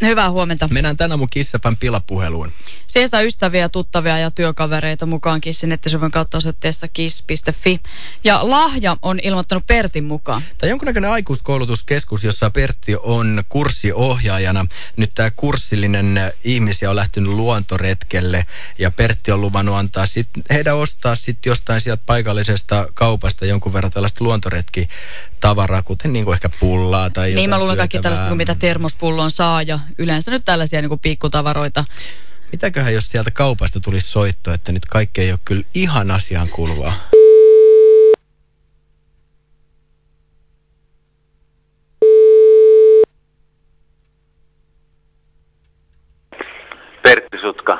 Hyvää huomenta. Mennään tänään mun kissapän pilapuheluun. Sieltä ystäviä, tuttavia ja työkavereita mukaan Kissin nettisivun kautta osoitteessa kiss.fi. Ja Lahja on ilmoittanut Pertin mukaan. Tai jonkunnäköinen aikuiskoulutuskeskus, jossa Pertti on kurssiohjaajana. Nyt tämä kurssillinen ihmisiä on lähtenyt luontoretkelle ja Pertti on luvannut antaa sit, heidän ostaa sitten jostain sieltä paikallisesta kaupasta jonkun verran tällaista luontoretki tavaraa, kuten niin kuin ehkä pullaa tai Niin mä luulen kaikki tällaista mitä termospulloon saa ja yleensä nyt tällaisia niin kuin pikkutavaroita. Mitäköhän jos sieltä kaupasta tulisi soitto, että nyt kaikki ei ole kyllä ihan asiaan kuuluvaa? Pertti Sutka.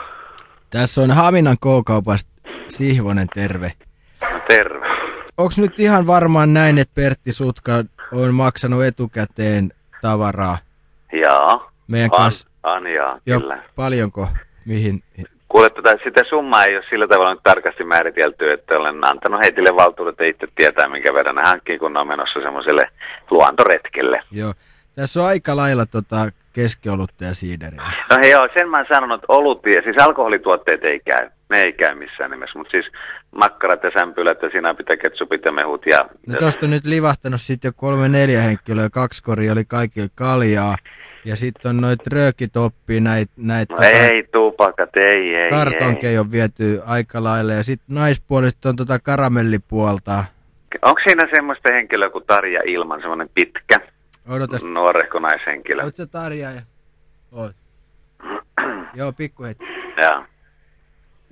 Tässä on Haminan K-kaupasta Sihvonen, terve. Terve. Onko nyt ihan varmaan näin, että Pertti Sutka on maksanut etukäteen tavaraa? Jaa. Meidän An, kanssa. an jaa, Jo, kyllä. paljonko? Mihin? Kuule, tota, sitä summaa ei ole sillä tavalla nyt tarkasti määritelty, että olen antanut heitille valtuudet itse tietää, minkä verran ne hankkii, kun ne on menossa semmoiselle luontoretkelle. Joo. Tässä on aika lailla tota keskiolutta ja siideriä. No hei, joo, sen mä oon sanonut, että olut, siis alkoholituotteet ei käy. Ne ei käy missään nimessä, mutta siis makkarat ja sämpylät ja sinapit ja ketsupit ja mehut ja... No tosta on nyt livahtanut sitten jo kolme neljä henkilöä, kaksi kori oli kaikilla kaljaa. Ja sitten on noit röökitoppia, näitä näit, No ei, tupakat, ei, ei, kartonkeja on viety aika lailla. Ja sitten naispuolista on tota karamellipuolta. ei. Onko siinä semmoista henkilöä kuin Tarja Ilman, semmoinen pitkä, Odotas, nuorehko naishenkilö? oot sä Tarja? Ja... Oot. Joo, pikku hetki. Joo.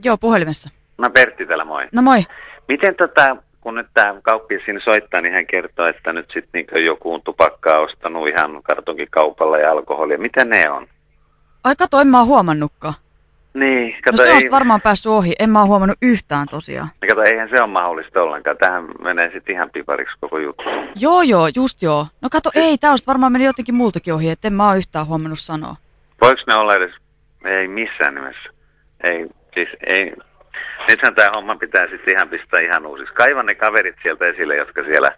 Joo, puhelimessa. No Pertti täällä moi. No moi. Miten tota, kun nyt tämä kauppias siinä soittaa, niin hän kertoo, että nyt sitten niin joku on tupakkaa ostanut ihan kartonkikaupalla ja alkoholia. Miten ne on? Ai kato, en mä oo huomannutkaan. Niin, No kato, se ei, on varmaan päässyt ohi. En mä huomannut yhtään tosiaan. kato, eihän se ole mahdollista ollenkaan. Tähän menee sitten ihan pipariksi koko juttu. Joo, joo, just joo. No kato, ei, tää on varmaan mennyt jotenkin muultakin ohi, että en mä oo yhtään huomannut sanoa. Voiko ne olla edes? Ei missään nimessä. Ei, siis ei. Nythän tämä homma pitää sitten ihan pistää ihan uusiksi. Kaivan ne kaverit sieltä esille, jotka siellä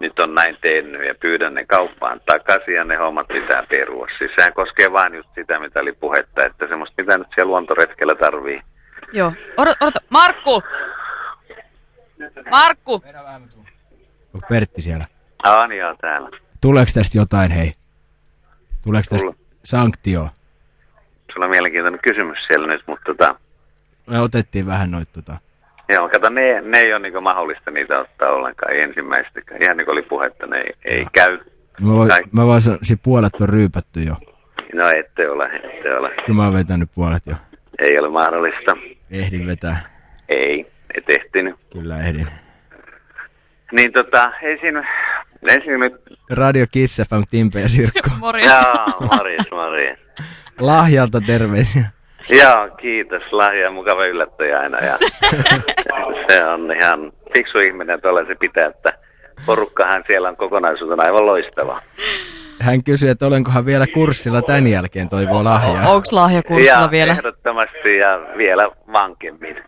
nyt on näin tehnyt ja pyydän ne kauppaan takaisin ja ne hommat pitää perua. Siis sehän koskee vain just sitä, mitä oli puhetta, että semmoista mitä nyt siellä luontoretkellä tarvii. Joo. Odota, odota. Markku! Markku! Onko Pertti siellä? Anja täällä. Tuleeko tästä jotain, hei? Tuleeko tästä Tulla. sanktio? Sulla on mielenkiintoinen kysymys siellä nyt, mutta tota, Me otettiin vähän noita tota. Joo, kato, ne, ne ei ole niinku mahdollista niitä ottaa ollenkaan, ensimmäistäkään. Ihan niin kuin oli puhetta, ne ei, ei käy. Mä, voin, Kai- mä vaan san- sit puolet on ryypätty jo. No ette ole, ette ole. Kyllä mä oon vetänyt puolet jo. Ei ole mahdollista. Ehdin vetää. Ei, ei tehtinyt. Kyllä ehdin. Niin tota, ei siinä, ei siinä nyt, Radio Kiss FM, Timpe ja Sirkko. Morjens. joo, Maris, Maris. Lahjalta terveisiä. Joo, kiitos, lahja mukava yllättäjä aina. Ja se on ihan fiksu ihminen, tuolla se pitää, että porukkahan siellä on kokonaisuutena aivan loistava. Hän kysyi, että olenkohan vielä kurssilla tämän jälkeen, toivoo lahjaa. Onks lahjakurssilla ja vielä? ehdottomasti ja vielä vankemmin.